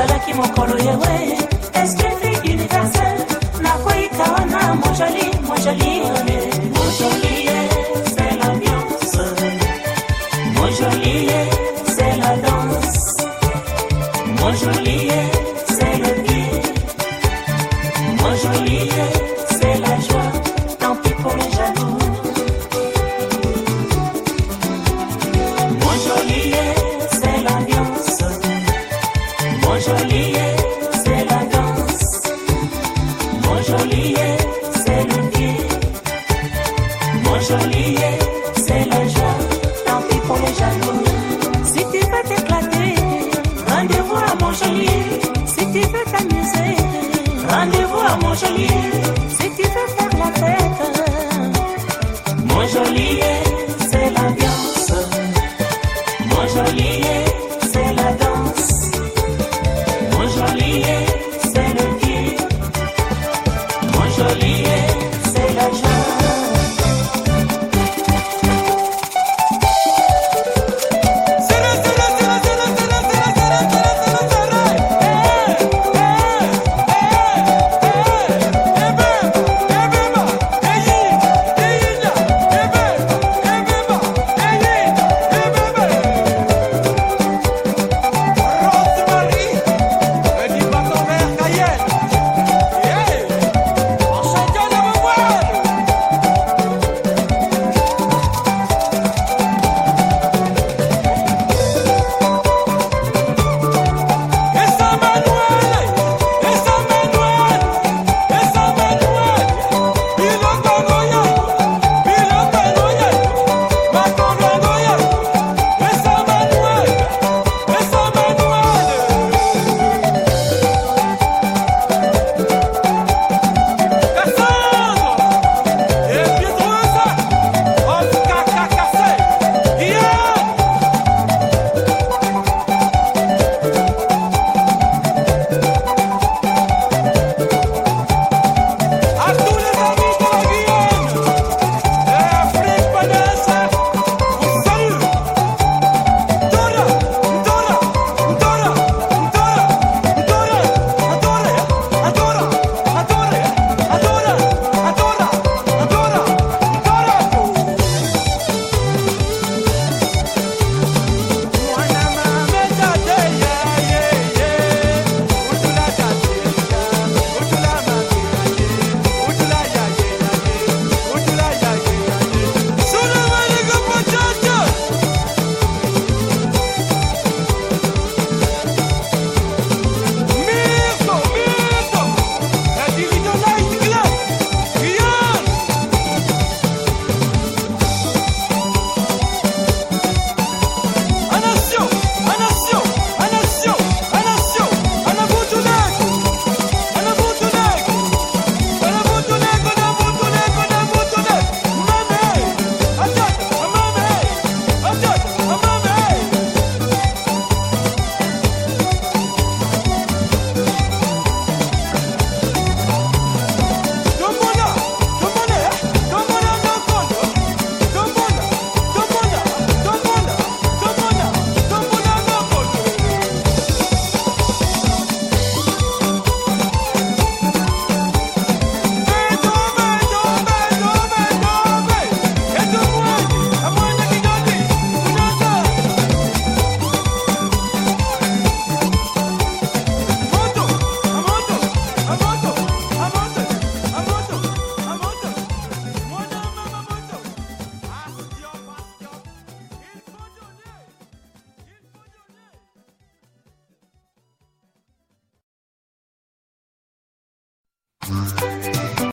est ce que c'est universel nakweyika wana joli, mojoli joli, mojoli joli, c'est l'ambiance mojoli joli, c'est la danse mojoli joli, c'est le pied mojoli ye si tu veux t'amuser. Rendez-vous à mon joli, si tu veux faire la fête. est.